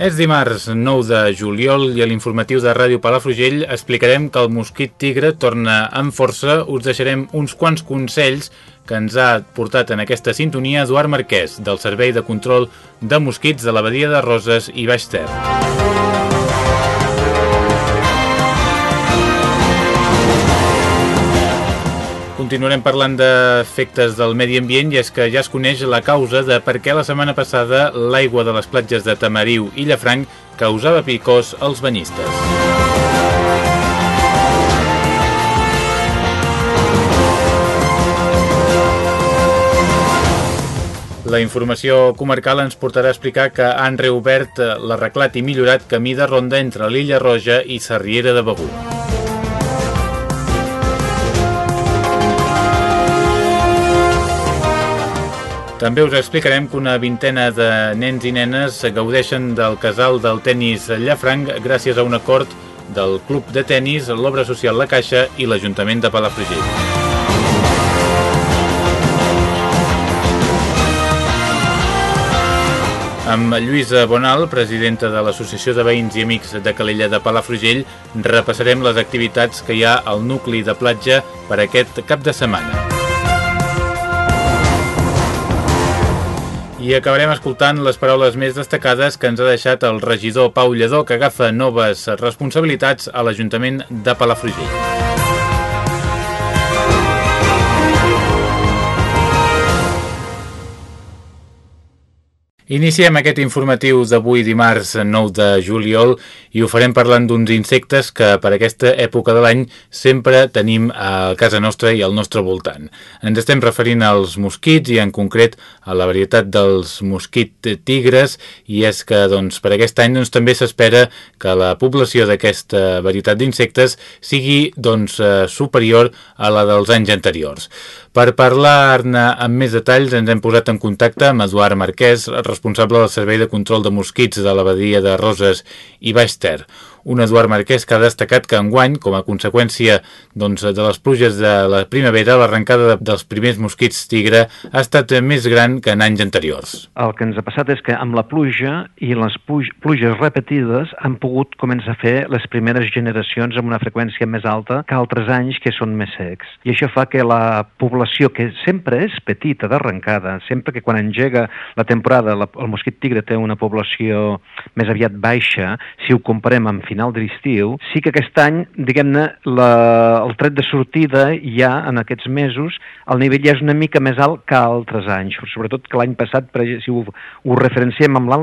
És dimarts 9 de juliol i a l'informatiu de Ràdio Palafrugell explicarem que el mosquit tigre torna amb força. Us deixarem uns quants consells que ens ha portat en aquesta sintonia Eduard Marquès, del Servei de Control de Mosquits de l'Abadia de Roses i Baix Ter. Continuarem parlant d'efectes del medi ambient i és que ja es coneix la causa de per què la setmana passada l'aigua de les platges de Tamariu i Llafranc causava picors als banyistes. La informació comarcal ens portarà a explicar que han reobert l'arreglat i millorat camí de ronda entre l'Illa Roja i Sarriera de Begur. També us explicarem que una vintena de nens i nenes gaudeixen del casal del tennis Llafranc gràcies a un acord del Club de Tenis, l'Obra Social La Caixa i l'Ajuntament de Palafrugell. Amb Lluïsa Bonal, presidenta de l'Associació de Veïns i Amics de Calella de Palafrugell, repassarem les activitats que hi ha al nucli de platja per aquest cap de setmana. I acabarem escoltant les paraules més destacades que ens ha deixat el regidor Pau Lledó, que agafa noves responsabilitats a l'Ajuntament de Palafrugell. Iniciem aquest informatiu d'avui dimarts 9 de juliol i ho farem parlant d'uns insectes que per aquesta època de l'any sempre tenim a casa nostra i al nostre voltant. Ens estem referint als mosquits i en concret a la varietat dels mosquit tigres i és que doncs, per aquest any doncs, també s'espera que la població d'aquesta varietat d'insectes sigui doncs, eh, superior a la dels anys anteriors. Per parlar-ne amb més detalls ens hem posat en contacte amb Eduard Marquès, responsable del Servei de Control de Mosquits de l'Abadia de Roses i Baix Ter un Eduard Marquès que ha destacat que enguany, com a conseqüència doncs, de les pluges de la primavera, l'arrencada de, dels primers mosquits tigre ha estat més gran que en anys anteriors. El que ens ha passat és que amb la pluja i les pluges repetides han pogut començar a fer les primeres generacions amb una freqüència més alta que altres anys que són més secs. I això fa que la població, que sempre és petita d'arrencada, sempre que quan engega la temporada la, el mosquit tigre té una població més aviat baixa, si ho comparem amb final de l'estiu, sí que aquest any, diguem-ne, el tret de sortida ja en aquests mesos, el nivell ja és una mica més alt que altres anys, sobretot que l'any passat, si ho, ho referenciem amb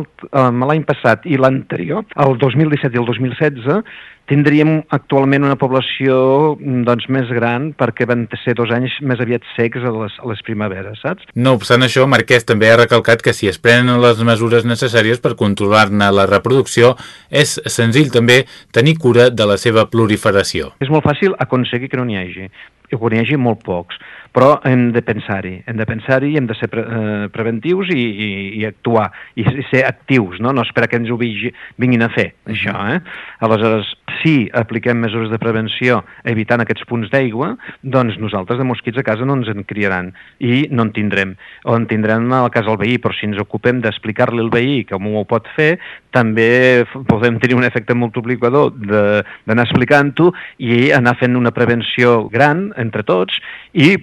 l'any passat i l'anterior, el 2017 i el 2016, tindríem actualment una població doncs, més gran perquè van ser dos anys més aviat secs a les, a les primaveres, saps? No obstant això, Marquès també ha recalcat que si es prenen les mesures necessàries per controlar-ne la reproducció, és senzill també tenir cura de la seva proliferació. És molt fàcil aconseguir que no n'hi hagi, que n'hi hagi molt pocs però hem de pensar-hi, hem de pensar-hi, hem de ser pre eh, preventius i, i, i actuar, i, i ser actius, no? no esperar que ens ho vinguin a fer, -huh. això. Eh? Aleshores, si apliquem mesures de prevenció evitant aquests punts d'aigua, doncs nosaltres de mosquits a casa no ens en criaran i no en tindrem. O en tindrem al cas del veí, però si ens ocupem d'explicar-li al veí com ho pot fer, també podem tenir un efecte multiplicador d'anar explicant-ho i anar fent una prevenció gran entre tots i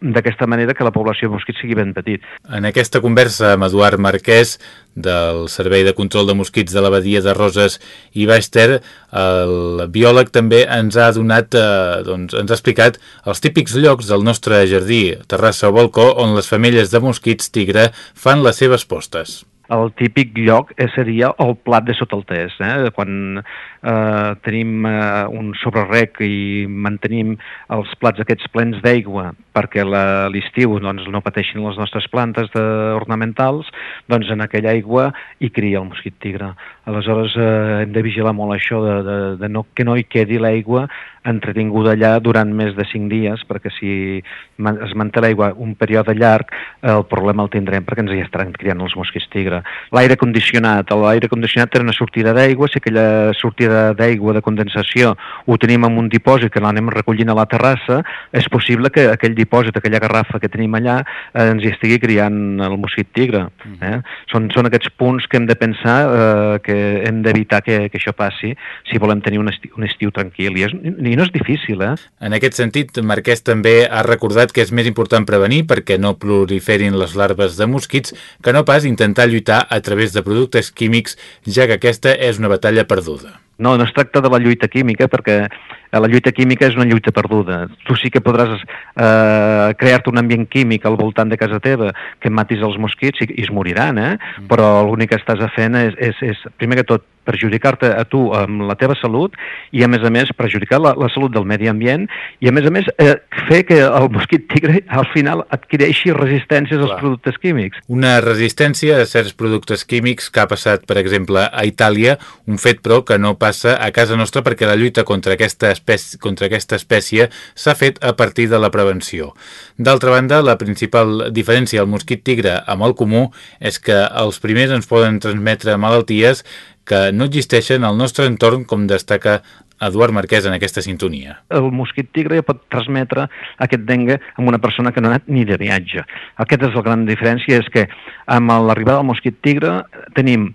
d'aquesta manera que la població de mosquits sigui ben petit. En aquesta conversa amb Eduard Marquès del Servei de Control de Mosquits de l'Abadia de Roses i Bàster, el biòleg també ens ha donat, eh, doncs, ens ha explicat els típics llocs del nostre jardí, terrassa o balcó, on les femelles de mosquits tigre fan les seves postes. El típic lloc seria el plat de sota el test. Eh? Quan eh, tenim eh, un sobrerec i mantenim els plats aquests plens d'aigua perquè l'estiu doncs, no pateixin les nostres plantes de, ornamentals, doncs en aquella aigua hi cria el mosquit tigre. Aleshores eh, hem de vigilar molt això de, de, de no, que no hi quedi l'aigua entretinguda allà durant més de 5 dies, perquè si es manté l'aigua un període llarg, el problema el tindrem perquè ens hi estaran criant els mosquits tigre. L'aire condicionat, l'aire condicionat té una sortida d'aigua, si aquella sortida d'aigua de condensació ho tenim en un dipòsit que l'anem recollint a la terrassa, és possible que aquell dipòsit, aquella garrafa que tenim allà, eh, ens hi estigui criant el mosquit tigre. Mm. Eh? Són, són aquests punts que hem de pensar eh, que hem d'evitar que, que això passi si volem tenir un estiu, un estiu tranquil. I, és, I no és difícil, eh? En aquest sentit, Marquès també ha recordat que és més important prevenir perquè no proliferin les larves de mosquits que no pas intentar lluitar a través de productes químics, ja que aquesta és una batalla perduda. No, no es tracta de la lluita química perquè la lluita química és una lluita perduda. Tu sí que podràs eh, crear-te un ambient químic al voltant de casa teva que matis els mosquits i, i es moriran, eh? Mm. però l'únic que estàs fent és, és, és, primer que tot, perjudicar-te a tu amb la teva salut i a més a més perjudicar la, la salut del medi ambient i a més a més eh, fer que el mosquit tigre al final adquireixi resistències Clar. als productes químics. Una resistència a certs productes químics que ha passat, per exemple, a Itàlia, un fet però que no passa a casa nostra perquè la lluita contra aquesta espècie espècie, contra aquesta espècie s'ha fet a partir de la prevenció. D'altra banda, la principal diferència del mosquit tigre amb el comú és que els primers ens poden transmetre malalties que no existeixen al nostre entorn, com destaca Eduard Marquès en aquesta sintonia. El mosquit tigre pot transmetre aquest dengue amb una persona que no ha anat ni de viatge. Aquesta és la gran diferència, és que amb l'arribada del mosquit tigre tenim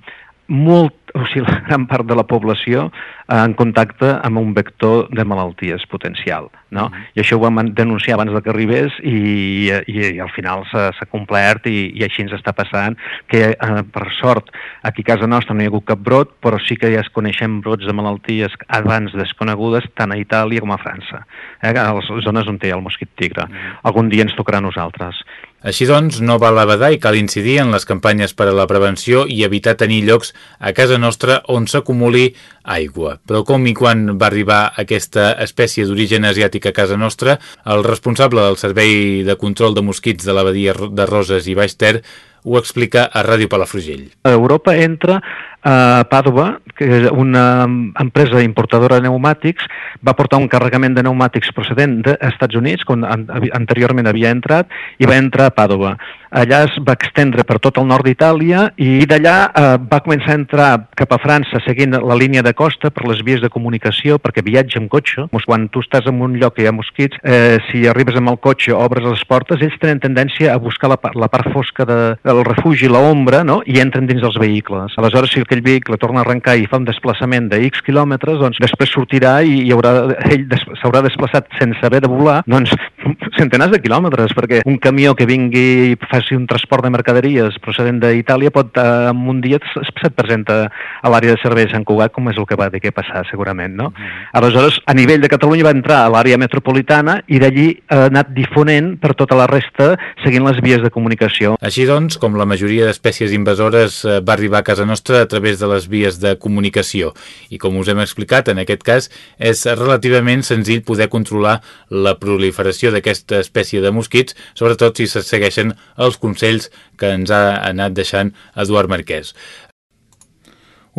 molt, o sigui, la gran part de la població en contacte amb un vector de malalties potencial. No? Mm. I això ho vam denunciar abans de que arribés i, i, i al final s'ha complert i, i així ens està passant que, eh, per sort, aquí a casa nostra no hi ha hagut cap brot, però sí que ja es coneixem brots de malalties abans desconegudes tant a Itàlia com a França, eh, a les zones on té el mosquit tigre. Mm. Algun dia ens tocarà a nosaltres. Així doncs, no val abadar i cal incidir en les campanyes per a la prevenció i evitar tenir llocs a casa nostra on s'acumuli aigua. Però com i quan va arribar aquesta espècie d'origen asiàtic a casa nostra, el responsable del Servei de Control de Mosquits de l'Abadia de Roses i Baix Ter ho explica a Ràdio Palafrugell. A Europa entra a Pàdua, que és una empresa importadora de pneumàtics, va portar un carregament de pneumàtics procedent dels Estats Units, quan anteriorment havia entrat, i va entrar a Pàdua. Allà es va extendre per tot el nord d'Itàlia i d'allà eh, va començar a entrar cap a França seguint la línia de costa per les vies de comunicació, perquè viatja amb cotxe. Quan tu estàs en un lloc que hi ha mosquits, eh, si arribes amb el cotxe, obres les portes, ells tenen tendència a buscar la, la part fosca de, del refugi, l'ombra, no? i entren dins dels vehicles. Aleshores, si aquell vehicle torna a arrencar i fa un desplaçament de X quilòmetres, doncs després sortirà i hi haurà, ell s'haurà desplaçat sense haver de volar doncs, centenars de quilòmetres, perquè un camió que vingui i faci un transport de mercaderies procedent d'Itàlia pot eh, en un dia se't presenta a l'àrea de serveis Sant Cugat, com és el que va dir que passar segurament. No? Mm. Aleshores, a nivell de Catalunya va entrar a l'àrea metropolitana i d'allí ha anat difonent per tota la resta seguint les vies de comunicació. Així doncs, com la majoria d'espècies invasores eh, va arribar a casa nostra a través de les vies de comunicació. I com us hem explicat, en aquest cas és relativament senzill poder controlar la proliferació d'aquesta espècie de mosquits, sobretot si se segueixen els consells que ens ha anat deixant Eduard Marquès.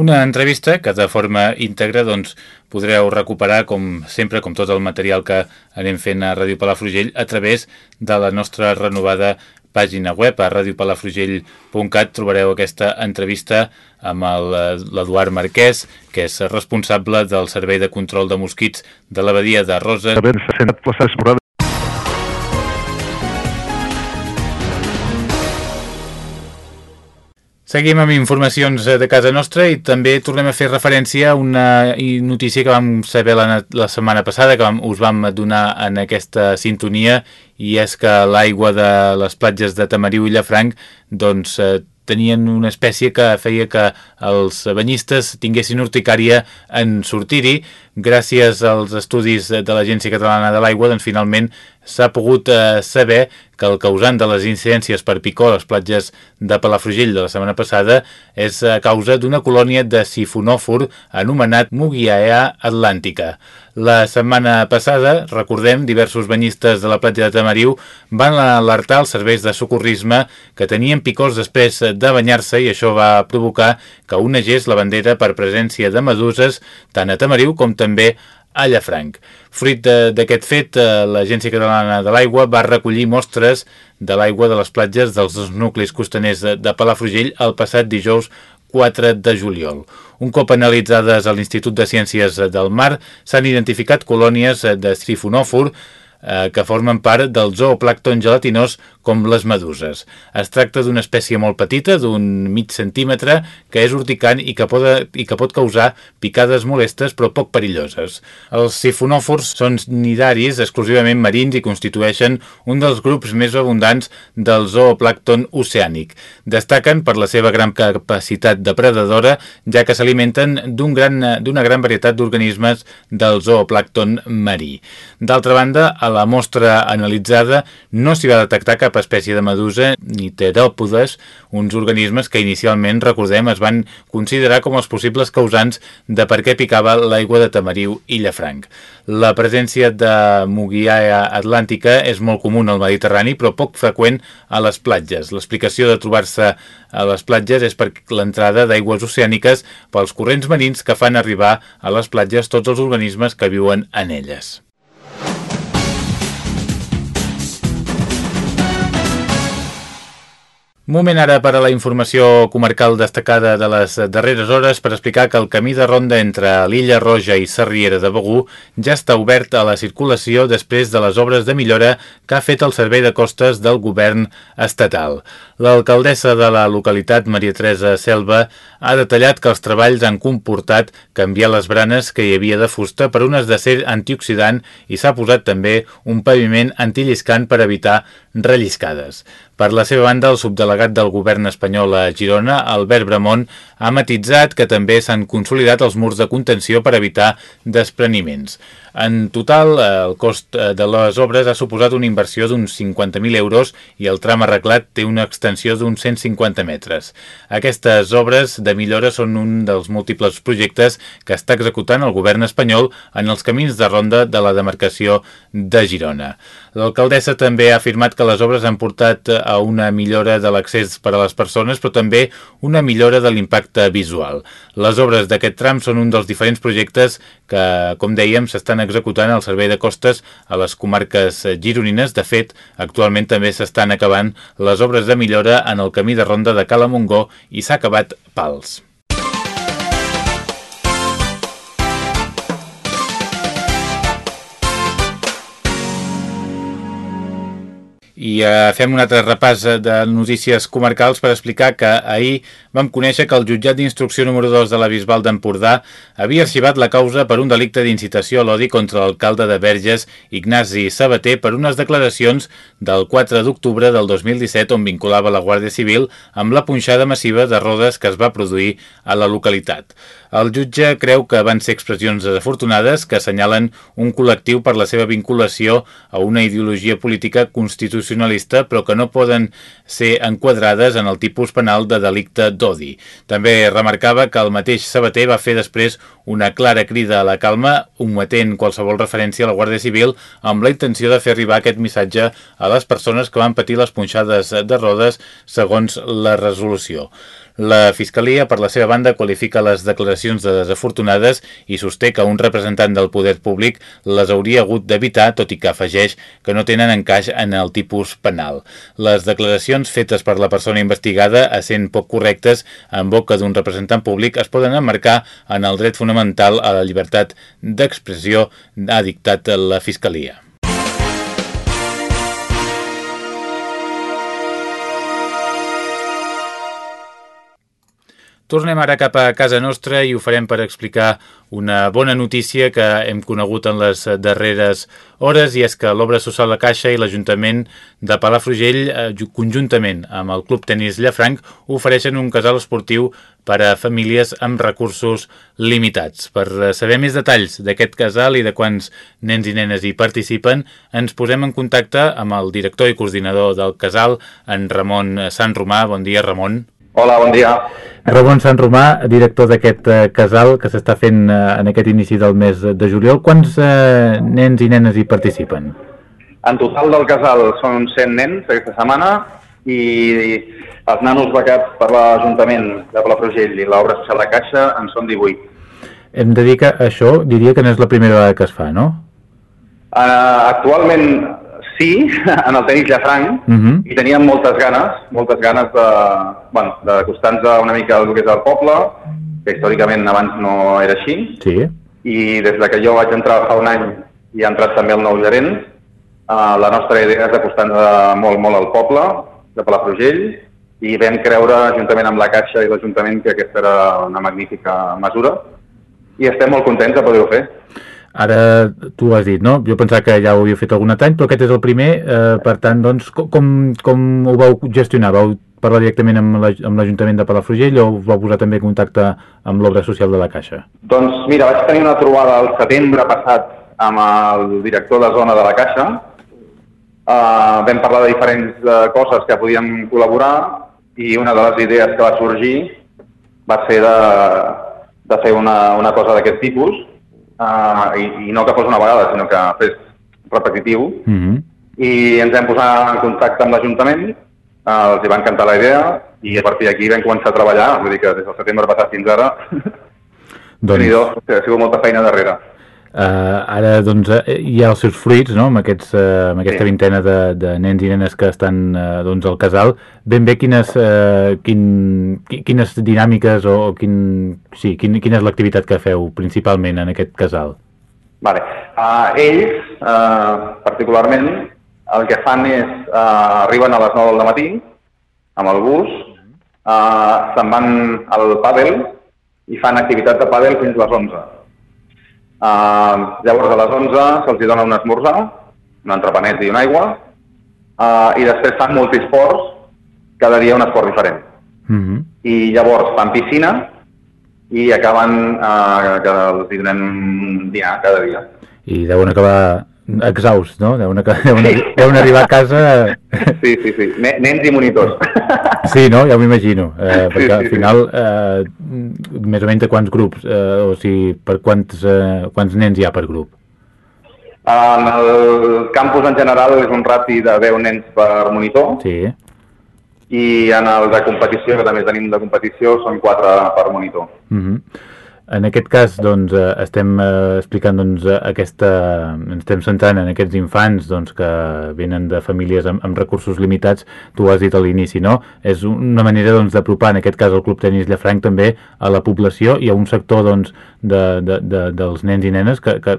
Una entrevista que de forma íntegra doncs, podreu recuperar, com sempre, com tot el material que anem fent a Ràdio Palafrugell, a través de la nostra renovada pàgina web a radiopalafrugell.cat trobareu aquesta entrevista amb l'Eduard Marquès, que és responsable del Servei de Control de Mosquits de l'Abadia de Roses. Seguim amb informacions de casa nostra i també tornem a fer referència a una notícia que vam saber la, la setmana passada, que vam, us vam donar en aquesta sintonia, i és que l'aigua de les platges de Tamariu i Llafranc doncs, eh, tenien una espècie que feia que els banyistes tinguessin urticària en sortir-hi. Gràcies als estudis de l'Agència Catalana de l'Aigua, doncs finalment s'ha pogut eh, saber que el causant de les incidències per picor a les platges de Palafrugell de la setmana passada és a causa d'una colònia de sifonòfor anomenat Mugiaea atlàntica. La setmana passada, recordem, diversos banyistes de la platja de Tamariu van alertar els serveis de socorrisme que tenien picors després de banyar-se i això va provocar que onegés la bandera per presència de meduses tant a Tamariu com també a Llafranc. Fruit d'aquest fet, eh, l'Agència Catalana de l'Aigua va recollir mostres de l'aigua de les platges dels dos nuclis costaners de, Palafrugell el passat dijous 4 de juliol. Un cop analitzades a l'Institut de Ciències del Mar, s'han identificat colònies de sifonòfor eh, que formen part del zooplàcton gelatinós com les meduses. Es tracta d'una espècie molt petita, d'un mig centímetre, que és urticant i que, pot, i que pot causar picades molestes però poc perilloses. Els sifonòfors són nidaris exclusivament marins i constitueixen un dels grups més abundants del zooplàcton oceànic. Destaquen per la seva gran capacitat depredadora, ja que s'alimenten d'una gran, gran varietat d'organismes del zooplàcton marí. D'altra banda, a la mostra analitzada no s'hi va detectar cap cap espècie de medusa ni teròpodes, uns organismes que inicialment, recordem, es van considerar com els possibles causants de per què picava l'aigua de Tamariu i Llafranc. La presència de Mugiaea atlàntica és molt comú al Mediterrani, però poc freqüent a les platges. L'explicació de trobar-se a les platges és per l'entrada d'aigües oceàniques pels corrents marins que fan arribar a les platges tots els organismes que viuen en elles. Moment ara per a la informació comarcal destacada de les darreres hores per explicar que el camí de ronda entre l'Illa Roja i Sarriera de Begú ja està obert a la circulació després de les obres de millora que ha fet el Servei de Costes del govern estatal. L'alcaldessa de la localitat, Maria Teresa Selva, ha detallat que els treballs han comportat canviar les branes que hi havia de fusta per unes d'acer antioxidant i s'ha posat també un paviment antilliscant per evitar relliscades. Per la seva banda, el subdelegat del govern espanyol a Girona, Albert Bramont, ha matitzat que també s'han consolidat els murs de contenció per evitar despreniments. En total, el cost eh, de les obres ha suposat una inversió d'uns 50.000 euros i el tram arreglat té una extensió d'uns 150 metres. Aquestes obres de millora són un dels múltiples projectes que està executant el govern espanyol en els camins de ronda de la demarcació de Girona. L'alcaldessa també ha afirmat que les obres han portat a una millora de l'accés per a les persones, però també una millora de l'impacte visual. Les obres d'aquest tram són un dels diferents projectes que, com dèiem, s'estan executant al Servei de Costes a les comarques gironines. De fet, actualment també s'estan acabant les obres de millora en el camí de ronda de Cala Montgó i s'ha acabat Pals. I eh, fem un altre repàs de notícies comarcals per explicar que ahir vam conèixer que el jutjat d'instrucció número 2 de la Bisbal d'Empordà havia arxivat la causa per un delicte d'incitació a l'odi contra l'alcalde de Verges, Ignasi Sabater, per unes declaracions del 4 d'octubre del 2017 on vinculava la Guàrdia Civil amb la punxada massiva de rodes que es va produir a la localitat. El jutge creu que van ser expressions desafortunades que assenyalen un col·lectiu per la seva vinculació a una ideologia política constitucional constitucionalista però que no poden ser enquadrades en el tipus penal de delicte d'odi. També remarcava que el mateix Sabater va fer després una clara crida a la calma, ometent qualsevol referència a la Guàrdia Civil amb la intenció de fer arribar aquest missatge a les persones que van patir les punxades de rodes segons la resolució. La Fiscalia, per la seva banda, qualifica les declaracions de desafortunades i sosté que un representant del poder públic les hauria hagut d'evitar, tot i que afegeix que no tenen encaix en el tipus penal. Les declaracions fetes per la persona investigada, essent poc correctes en boca d'un representant públic, es poden emmarcar en el dret fonamental a la llibertat d'expressió, ha dictat la Fiscalia. Tornem ara cap a casa nostra i ho farem per explicar una bona notícia que hem conegut en les darreres hores i és que l'Obra Social La Caixa i l'Ajuntament de Palafrugell, eh, conjuntament amb el Club Tenis Llafranc, ofereixen un casal esportiu per a famílies amb recursos limitats. Per eh, saber més detalls d'aquest casal i de quants nens i nenes hi participen, ens posem en contacte amb el director i coordinador del casal, en Ramon Sant Romà. Bon dia, Ramon. Hola, bon dia. Ramon Sant Romà, director d'aquest eh, casal que s'està fent eh, en aquest inici del mes de juliol. Quants eh, nens i nenes hi participen? En total del casal són 100 nens aquesta setmana i els nanos becats per l'Ajuntament de Palafrugell i l'obra social de Caixa en són 18. Hem de dir que això diria que no és la primera vegada que es fa, no? Uh, actualment sí, en el tenis Llafranc, uh -huh. i teníem moltes ganes, moltes ganes de, bueno, d'acostar-nos una mica al que és el poble, que històricament abans no era així, sí. i des de que jo vaig entrar fa un any i ha entrat també el nou gerent, uh, la nostra idea és acostar-nos molt, molt al poble de Palafrugell, i vam creure, juntament amb la Caixa i l'Ajuntament, que aquesta era una magnífica mesura, i estem molt contents de poder-ho fer. Ara tu has dit, no? Jo pensava que ja ho havia fet algun any, però aquest és el primer, eh, per tant, doncs, com, com ho vau gestionar? Vau parlar directament amb l'Ajuntament de Palafrugell o vau posar també en contacte amb l'obra social de la Caixa? Doncs mira, vaig tenir una trobada el setembre passat amb el director de zona de la Caixa. Uh, vam parlar de diferents uh, coses que podíem col·laborar i una de les idees que va sorgir va ser de, de fer una, una cosa d'aquest tipus uh, i, i no que fos una vegada, sinó que fes repetitiu, uh mhm. -huh. i ens vam posar en contacte amb l'Ajuntament, uh, els hi va encantar la idea, i a partir d'aquí vam començar a treballar, vull dir que des del setembre passat fins ara, doncs... ha sigut molta feina darrere. Uh, ara doncs, uh, hi ha els seus fruits no? amb, aquests, uh, amb aquesta sí. vintena de, de nens i nenes que estan uh, doncs, al casal. Ben bé quines, uh, quin, quines dinàmiques o, o quin, sí, quin, quina és l'activitat que feu principalment en aquest casal? Vale. Uh, ells, uh, particularment, el que fan és, uh, arriben a les 9 del matí amb el bus, uh, se'n van al pàdel i fan activitat de pàdel fins a les 11 Uh, llavors a les 11 se'ls dona un esmorzar, un entrepanet i una aigua, uh, i després fan multisports, cada dia un esport diferent. Mhm. -huh. I llavors fan piscina i acaben uh, que els donem dinar cada dia. I deuen acabar exhaust, no? Deuen, deuen, deuen arribar a casa... Sí, sí, sí. Nens i monitors. Sí, no? Ja m'imagino. Eh, perquè sí, sí, al final, eh, més o menys quants grups, eh, o sigui, per quants, eh, quants nens hi ha per grup? En el campus en general és un rati de 10 nens per monitor. Sí. I en el de competició, que també tenim de competició, són 4 per monitor. Mhm. Uh -huh. En aquest cas, doncs, eh, estem eh, explicant doncs, aquesta, ens estem centrant en aquests infants doncs, que venen de famílies amb, amb recursos limitats, tu has dit a l'inici, no? És una manera doncs, d'apropar, en aquest cas, el Club Tenis Llafranc també a la població i a un sector doncs, de, de, de, dels nens i nenes que, que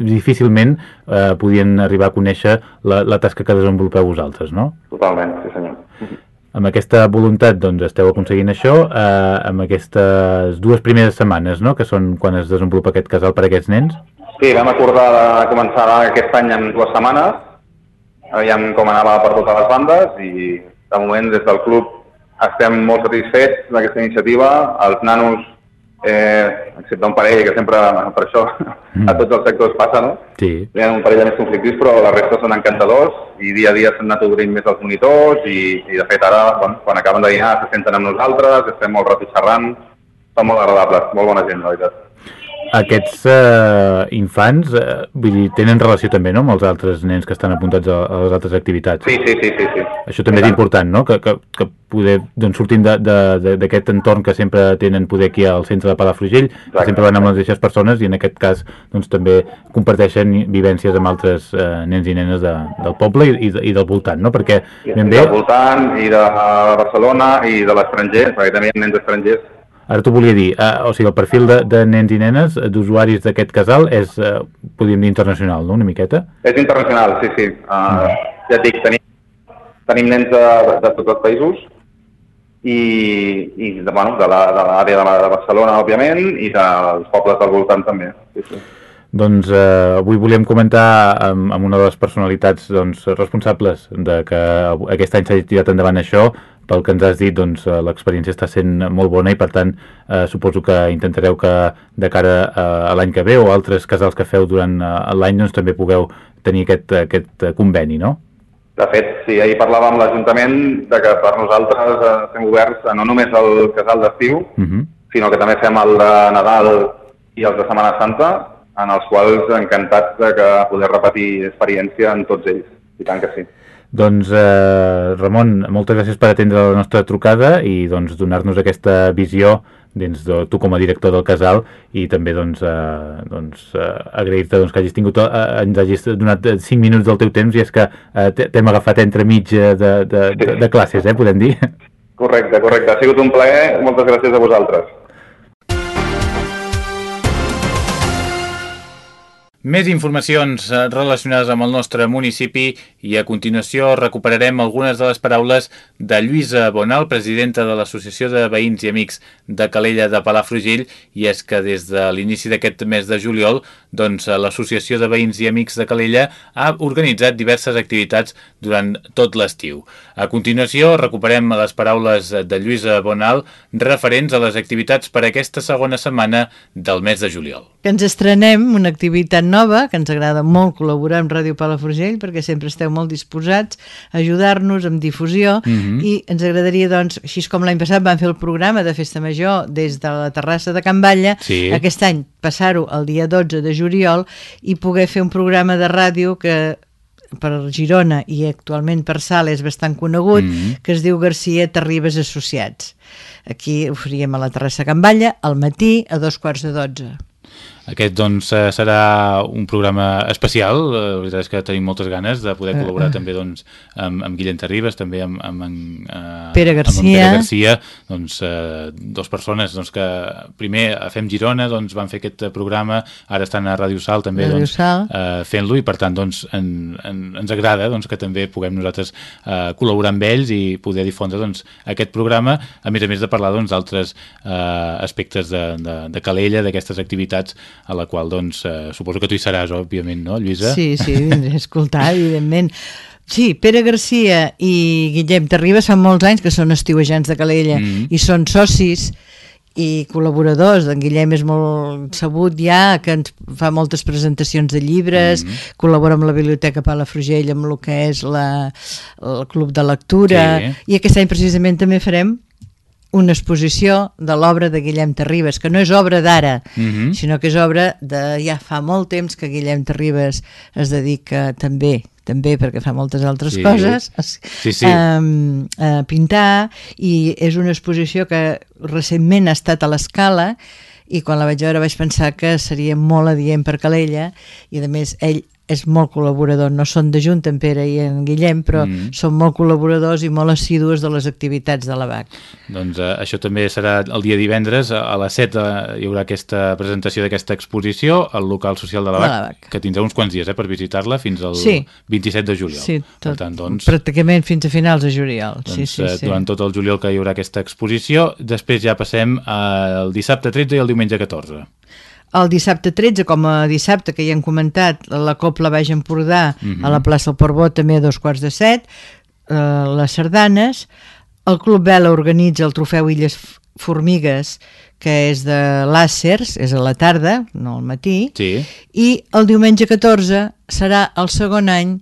difícilment eh, podien arribar a conèixer la, la tasca que desenvolupeu vosaltres, no? Totalment, sí senyor amb aquesta voluntat doncs, esteu aconseguint això eh, amb aquestes dues primeres setmanes, no?, que són quan es desenvolupa aquest casal per a aquests nens? Sí, vam acordar de començar aquest any en dues setmanes, aviam com anava per totes les bandes i de moment des del club estem molt satisfets d'aquesta iniciativa. Els nanos eh, excepte un parell que sempre, per això, mm. a tots els sectors passa, no? Sí. Hi ha un parell de més conflictius, però la resta són encantadors i dia a dia s'han anat obrint més els monitors i, i de fet ara, bueno, quan acaben de dinar, se senten amb nosaltres, estem molt rato xerrant, són molt agradables, molt bona gent, la veritat aquests eh, infants eh, vull dir, tenen relació també no, amb els altres nens que estan apuntats a, a les altres activitats. Sí, sí, sí. sí, sí. Això també és important, no? que, que, que poder, doncs, sortint d'aquest entorn que sempre tenen poder aquí al centre de Palafrugell, Exacte. que sempre van amb les mateixes persones i en aquest cas doncs, també comparteixen vivències amb altres eh, nens i nenes de, del poble i, i, i del voltant, no? Perquè ben bé... Del voltant i de Barcelona i de l'estranger, perquè també hi ha nens estrangers Ara t'ho volia dir, eh, o sigui, el perfil de, de nens i nenes, eh, d'usuaris d'aquest casal, és, eh, podríem dir, internacional, no?, una miqueta? És internacional, sí, sí. Uh, mm. Ja et dic, tenim, tenim nens de, de, de tots els països i, i de, bueno, de l'àrea de, la, de Barcelona, òbviament, i dels pobles del voltant també. Sí, sí. Doncs eh, avui volíem comentar amb, amb una de les personalitats doncs, responsables de que aquest any s'hagi tirat endavant això, pel que ens has dit, doncs, eh, l'experiència està sent molt bona i per tant eh, suposo que intentareu que de cara a, a l'any que ve o altres casals que feu durant eh, l'any doncs, també pugueu tenir aquest, aquest conveni, no? De fet, sí, ahir parlàvem amb l'Ajuntament de que per nosaltres eh, estem oberts no només el casal d'estiu, uh mhm. -huh. sinó que també fem el de Nadal i els de Setmana Santa, en els quals encantats de que poder repetir experiència en tots ells. I tant que sí. Doncs, eh, Ramon, moltes gràcies per atendre la nostra trucada i doncs, donar-nos aquesta visió dins de tu com a director del casal i també doncs, eh, doncs, eh, agrair-te doncs, que hagis tingut, eh, ens hagis donat 5 minuts del teu temps i és que eh, t'hem agafat entre mig de, de, de, de classes, eh, podem dir? Correcte, correcte. Ha sigut un plaer. Moltes gràcies a vosaltres. Més informacions eh, relacionades amb el nostre municipi i a continuació recuperarem algunes de les paraules de Lluïsa Bonal, presidenta de l'Associació de Veïns i Amics de Calella de Palafrugell, i és que des de l'inici d'aquest mes de juliol doncs, l'Associació de Veïns i Amics de Calella ha organitzat diverses activitats durant tot l'estiu. A continuació recuperem les paraules de Lluïsa Bonal referents a les activitats per aquesta segona setmana del mes de juliol. Ens estrenem una activitat nova, que ens agrada molt col·laborar amb Ràdio Palafrugell, perquè sempre esteu molt disposats a ajudar-nos amb difusió, mm -hmm. i ens agradaria, doncs, així com l'any passat vam fer el programa de Festa Major des de la terrassa de Can Batlle, sí. aquest any passar-ho el dia 12 de juliol i poder fer un programa de ràdio que per Girona i actualment per Sala és bastant conegut, mm -hmm. que es diu Garcia Terribas Associats. Aquí ho faríem a la terrassa Can Batlle, al matí a dos quarts de dotze. Aquest doncs eh, serà un programa especial, eh, la veritat és que tenim moltes ganes de poder col·laborar uh, uh. també doncs, amb, amb Guillem Terribas, també amb, amb, amb, uh, Pere Garcia, amb Pere Garcia. Doncs, uh, dos persones doncs, que primer a Fem Girona doncs, van fer aquest programa, ara estan a Ràdio Sal també doncs, Sal. Uh, fent-lo. I per tant doncs, en, en, ens agrada doncs, que també puguem nosaltres uh, col·laborar amb ells i poder difondre doncs, aquest programa, a més a més de parlar d'altres doncs, uh, aspectes de, de, de Calella, d'aquestes activitats a la qual doncs eh, suposo que tu hi seràs, òbviament, no, Lluïsa? Sí, sí, vindré a escoltar, evidentment. Sí, Pere Garcia i Guillem Terribas fa molts anys que són estiuejants de Calella mm -hmm. i són socis i col·laboradors. En Guillem és molt sabut ja, que ens fa moltes presentacions de llibres, mm -hmm. col·labora amb la Biblioteca Palafrugell, amb el que és la, el Club de Lectura, sí. i aquest any precisament també farem una exposició de l'obra de Guillem Terribas, que no és obra d'ara, uh mhm. -huh. sinó que és obra de ja fa molt temps que Guillem Terribas es dedica també també perquè fa moltes altres sí. coses sí, sí. A, a pintar i és una exposició que recentment ha estat a l'escala i quan la vaig veure vaig pensar que seria molt adient per Calella i a més ell és molt col·laborador, no són de Junta en Pere i en Guillem, però mm. són molt col·laboradors i molt assidus de les activitats de la BAC. Doncs eh, això també serà el dia divendres, a les 7 eh, hi haurà aquesta presentació d'aquesta exposició al local social de la BAC, de la BAC. que tindrà uns quants dies eh, per visitar-la fins al sí. 27 de juliol. Sí, tot, per tant, doncs, pràcticament fins a finals de juliol. Doncs, sí, sí, eh, sí. Durant tot el juliol que hi haurà aquesta exposició, després ja passem al dissabte 13 i el diumenge 14. El dissabte 13, com a dissabte que ja hem comentat, la Copla Baix Empordà uh -huh. a la mhm. plaça del Portbó també a dos quarts de set, eh, les sardanes, el Club Vela organitza el trofeu Illes Formigues, que és de làsers, és a la tarda, no al matí, sí. i el diumenge 14 serà el segon any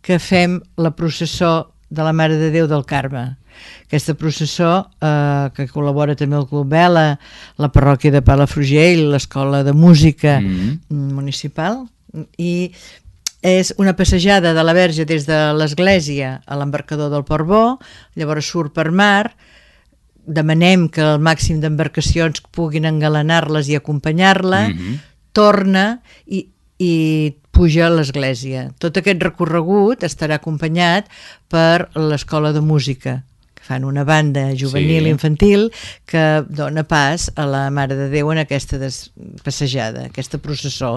que fem la processó de la Mare de Déu del Carme aquesta processó eh, que col·labora també el Club Vela, la parròquia de Palafrugell, l'Escola de Música mm -hmm. municipal i és una passejada de la Verge des de l'església a l'embarcador del Port Bo, llavors surt per mar, demanem que el màxim d'embarcacions puguin engalanar-les i acompanyar-la, mm -hmm. torna i, i puja a l'església. Tot aquest recorregut estarà acompanyat per l'Escola de Música, fan una banda juvenil sí. infantil que dona pas a la Mare de Déu en aquesta passejada, aquesta processó.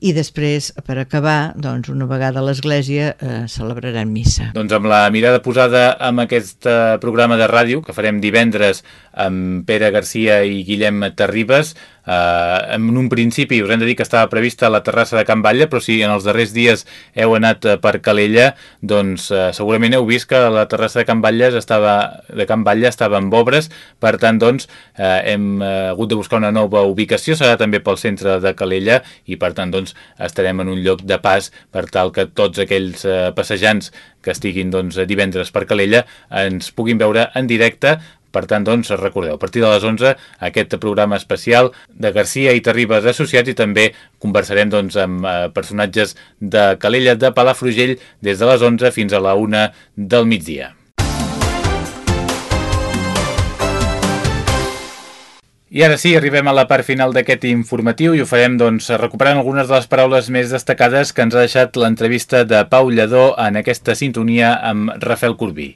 i després, per acabar, doncs, una vegada a l'església eh, celebraran missa. Doncs amb la mirada posada en aquest eh, programa de ràdio que farem divendres amb Pere Garcia i Guillem Terribas, Uh, en un principi us hem de dir que estava prevista la terrassa de Can Batlle, però si en els darrers dies heu anat uh, per Calella, doncs uh, segurament heu vist que la terrassa de Can Batlle estava, de Can Batlle estava amb obres, per tant, doncs, uh, hem hagut de buscar una nova ubicació, serà també pel centre de Calella, i per tant, doncs, estarem en un lloc de pas per tal que tots aquells uh, passejants que estiguin doncs, divendres per Calella ens puguin veure en directe per tant, doncs, recordeu, a partir de les 11 aquest programa especial de Garcia i Terribas associats i també conversarem doncs, amb eh, personatges de Calella de Palafrugell des de les 11 fins a la 1 del migdia. I ara sí, arribem a la part final d'aquest informatiu i ho farem doncs, recuperant algunes de les paraules més destacades que ens ha deixat l'entrevista de Pau Lledó en aquesta sintonia amb Rafael Corbí.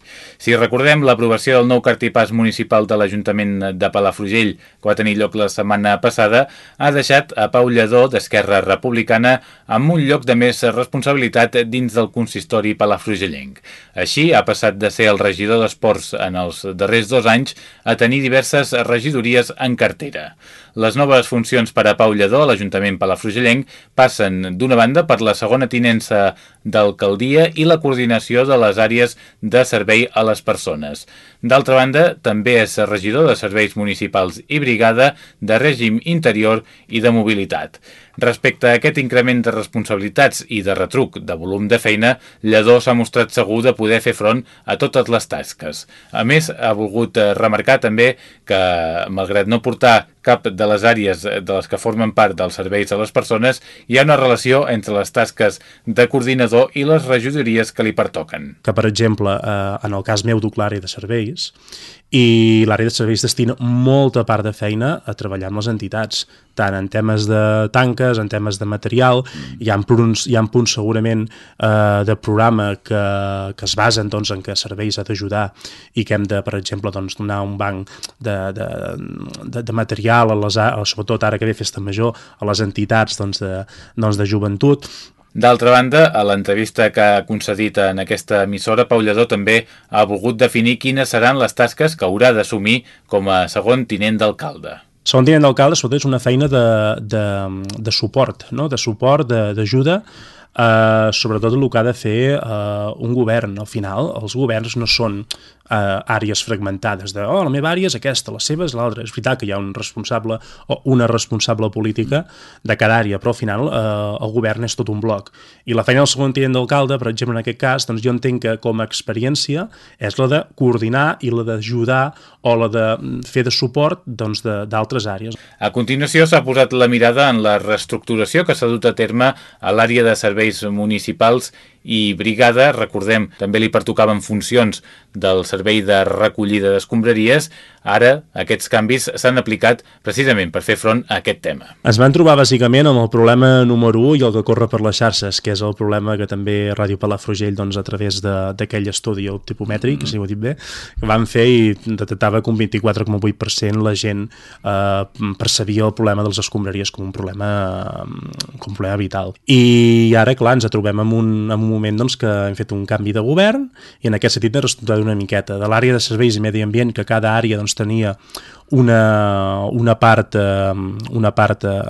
Si recordem, l'aprovació del nou cartipàs municipal de l'Ajuntament de Palafrugell, que va tenir lloc la setmana passada, ha deixat a Pau Lledó d'Esquerra Republicana amb un lloc de més responsabilitat dins del consistori palafrugellenc. Així, ha passat de ser el regidor d'Esports en els darrers dos anys a tenir diverses regidories en cartera. Les noves funcions per a Pau Lledó a l'Ajuntament Palafrugellenc passen, d'una banda, per la segona tinença d'alcaldia i la coordinació de les àrees de servei a les persones. D'altra banda, també és regidor de serveis municipals i brigada de règim interior i de mobilitat. Respecte a aquest increment de responsabilitats i de retruc de volum de feina, Lledó s'ha mostrat segur de poder fer front a totes les tasques. A més, ha volgut eh, remarcar també que, malgrat no portar cap de les àrees de les que formen part dels serveis a les persones, hi ha una relació entre les tasques de coordinador i les regidories que li pertoquen. Que, per exemple, eh, en el cas meu duc l'àrea de serveis i l'àrea de serveis destina molta part de feina a treballar amb les entitats, tant en temes de tanques, en temes de material, mm. hi, ha punts, hi ha punts segurament eh, de programa que, que es basen doncs, en què serveis ha d'ajudar i que hem de, per exemple, doncs, donar un banc de, de, de, de material, a les, sobretot ara que ve festa major, a les entitats doncs, de, doncs, de joventut, D'altra banda, a l'entrevista que ha concedit en aquesta emissora, Pau Lledó també ha volgut definir quines seran les tasques que haurà d'assumir com a segon tinent d'alcalde. Segon tinent d'alcalde, sobretot, és una feina de, de, de suport, no? de suport, d'ajuda, eh, sobretot el que ha de fer eh, un govern. Al final, els governs no són eh, àrees fragmentades de, oh, la meva àrea és aquesta, la seva és l'altra. És veritat que hi ha un responsable o una responsable política de cada àrea, però al final eh, el govern és tot un bloc. I la feina del segon tinent d'alcalde, per exemple, en aquest cas, doncs jo entenc que com a experiència és la de coordinar i la d'ajudar o la de fer de suport doncs, d'altres doncs, àrees. A continuació s'ha posat la mirada en la reestructuració que s'ha dut a terme a l'àrea de serveis municipals i brigada, recordem, també li pertocaven funcions del servei de recollida d'escombraries, ara aquests canvis s'han aplicat precisament per fer front a aquest tema. Es van trobar bàsicament amb el problema número 1 i el que corre per les xarxes, que és el problema que també Ràdio Palafrugell, doncs, a través d'aquell estudi optipomètric, mm -hmm. si ho he dit bé, que van fer i detectava que un 24,8% la gent eh, percebia el problema dels escombraries com un problema, com un problema vital. I ara, clar, ens trobem en un, en un moment doncs, que hem fet un canvi de govern i en aquest sentit hem reestructurat una miqueta. De l'àrea de serveis i medi ambient, que cada àrea doncs, tenia una, una part, eh, una part eh,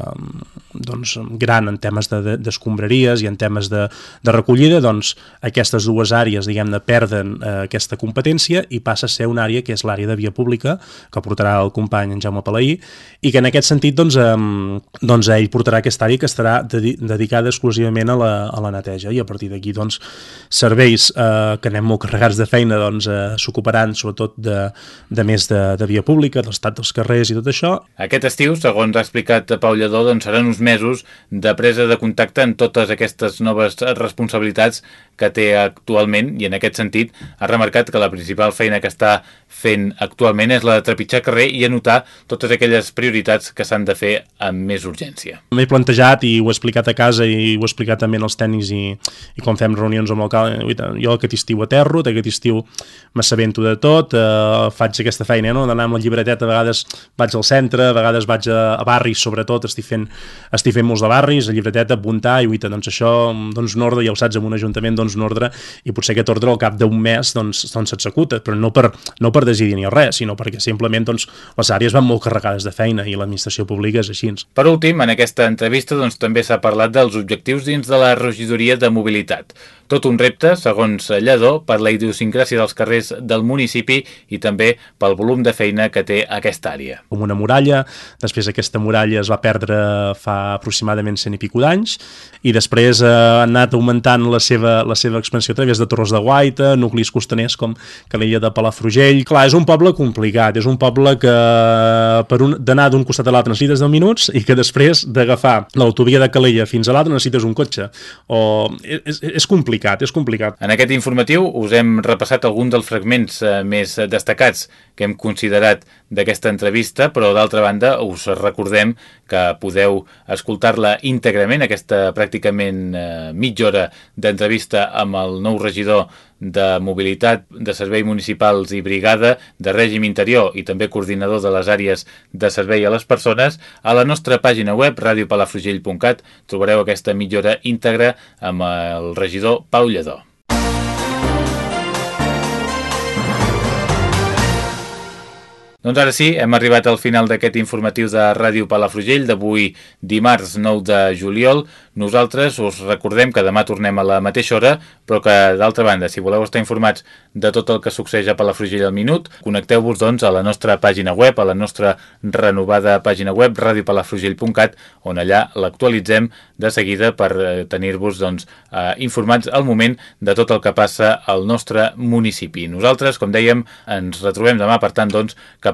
doncs, gran en temes d'escombraries de, i en temes de, de recollida, doncs aquestes dues àrees diguem-ne perden eh, aquesta competència i passa a ser una àrea que és l'àrea de via pública que portarà el company en Jaume Palaí i que en aquest sentit doncs, eh, doncs ell portarà aquesta àrea que estarà dedi dedicada exclusivament a la, a la neteja i a partir d'aquí doncs serveis eh, que anem molt carregats de feina doncs eh, s'ocuparan sobretot de, de més de, de via pública, l'estat dels carrers i tot això. Aquest estiu, segons ha explicat Pau Lledó, doncs seran uns mesos de presa de contacte en totes aquestes noves responsabilitats que té actualment i en aquest sentit ha remarcat que la principal feina que està fent actualment és la de trepitjar carrer i anotar totes aquelles prioritats que s'han de fer amb més urgència. M'he plantejat i ho he explicat a casa i ho he explicat també als tècnics i, i quan fem reunions amb l'alcalde, jo aquest estiu aterro, aquest estiu m'assabento de tot, eh, faig aquesta feina, no? d'anar amb la llibreteta, a vegades vaig al centre, a vegades vaig a, a barris, sobretot, estic fent estic fent molts de barris, a llibreteta, apuntar i uita, doncs això, doncs un ordre i el saps en un ajuntament, doncs un ordre i potser aquest ordre al cap d'un mes doncs, doncs s'executa, però no per, no per decidir ni res, sinó perquè simplement doncs, les àrees van molt carregades de feina i l'administració pública és així. Per últim, en aquesta entrevista doncs, també s'ha parlat dels objectius dins de la regidoria de mobilitat. Tot un repte, segons Lledó, per la idiosincràsia dels carrers del municipi i també pel volum de feina que té aquesta àrea. Com una muralla, després aquesta muralla es va perdre fa aproximadament cent i pico d'anys i després ha anat augmentant la seva, la seva expansió a través de Torres de Guaita, nuclis costaners com Calella de Palafrugell. Clar, és un poble complicat, és un poble que per un, d'anar d'un costat a l'altre necessites 10 minuts i que després d'agafar l'autovia de Calella fins a l'altre necessites un cotxe. O és, és complicat complicat, és complicat. En aquest informatiu us hem repassat alguns dels fragments eh, més destacats que hem considerat d'aquesta entrevista, però d'altra banda us recordem que podeu escoltar-la íntegrament, aquesta pràcticament eh, mitja hora d'entrevista amb el nou regidor de mobilitat, de servei municipals i brigada, de règim interior i també coordinador de les àrees de servei a les persones, a la nostra pàgina web radiopalafrugell.cat trobareu aquesta mitja hora íntegra amb el regidor Pau Lledó. Doncs ara sí, hem arribat al final d'aquest informatiu de Ràdio Palafrugell d'avui dimarts 9 de juliol. Nosaltres us recordem que demà tornem a la mateixa hora, però que d'altra banda, si voleu estar informats de tot el que succeeix a Palafrugell al minut, connecteu-vos doncs a la nostra pàgina web, a la nostra renovada pàgina web radiopalafrugell.cat, on allà l'actualitzem de seguida per eh, tenir-vos doncs, eh, informats al moment de tot el que passa al nostre municipi. Nosaltres, com dèiem, ens retrobem demà, per tant, doncs, que